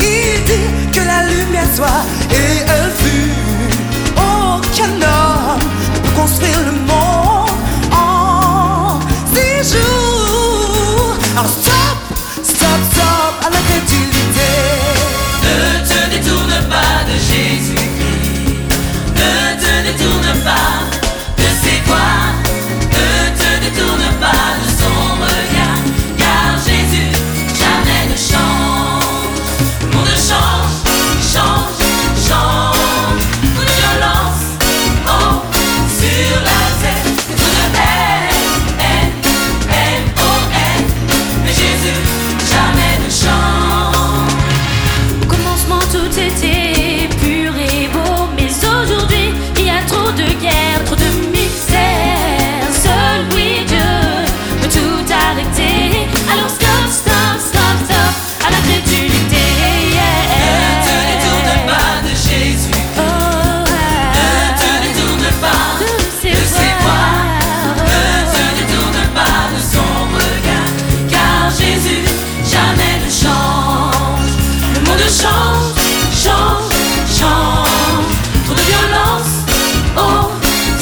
Il dit que la lumière soit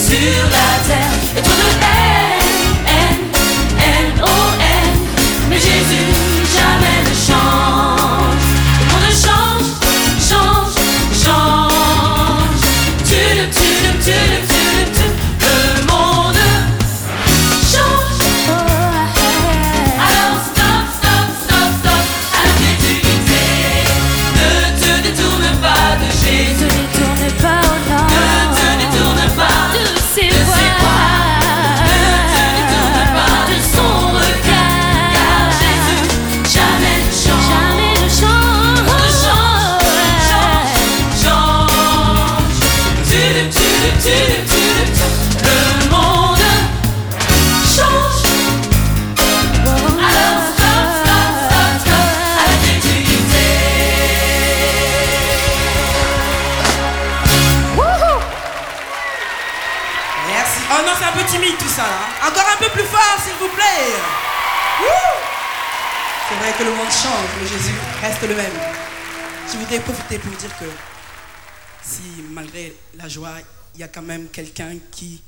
sur la terre et trop de haine, haine, haine, oh haine. Mais Jésus jamais ne change. Le monde change, change, change. Tu le, tu le, tu le, tu le. c'est un peu timide tout ça. Là. Encore un peu plus fort, s'il vous plaît. C'est vrai que le monde change, mais Jésus reste le même. Je voudrais profiter pour dire que si malgré la joie, il y a quand même quelqu'un qui